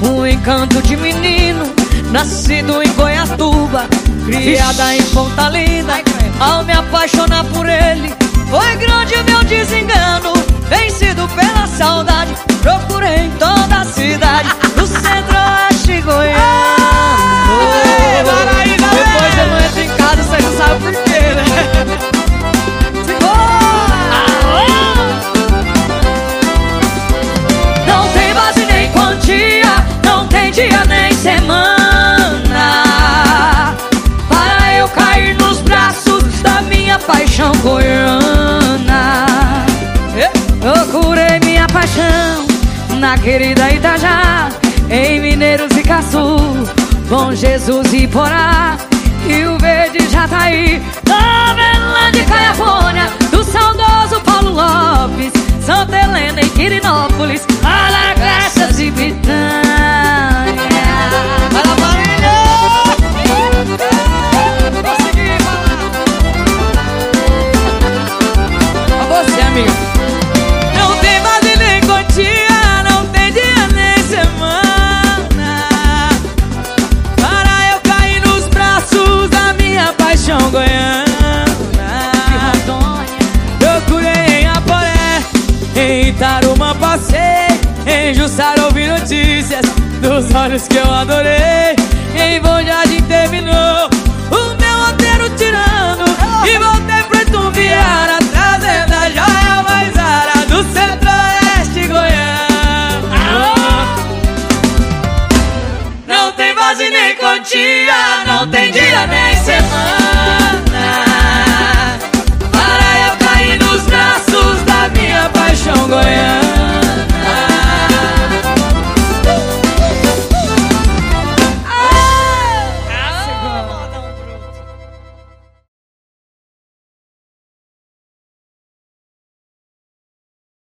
Um encanto de menino, nascido em Goiatuba, criada em Ponta Linda. Ao me apaixonar por ele, foi grande meu desengano, vencido pela saudade. Procurei então. Paixão na querida Itajá. Em Mineiros e Caçu, com Jesus e Porá. E o verde já tá aí, na de Caiapônia Do saudoso Paulo Lopes, Santa Helena e Quirinópolis Alagraças e Pitã Taruma passei Em Jussara ouvi notícias Dos olhos que eu adorei. Em Bom Jardim terminou O meu roteiro tirando E voltei pra Itumbiara Trazendo a joia mais rara Do centro-oeste goiano. Não tem base nem quantia Não tem dia nem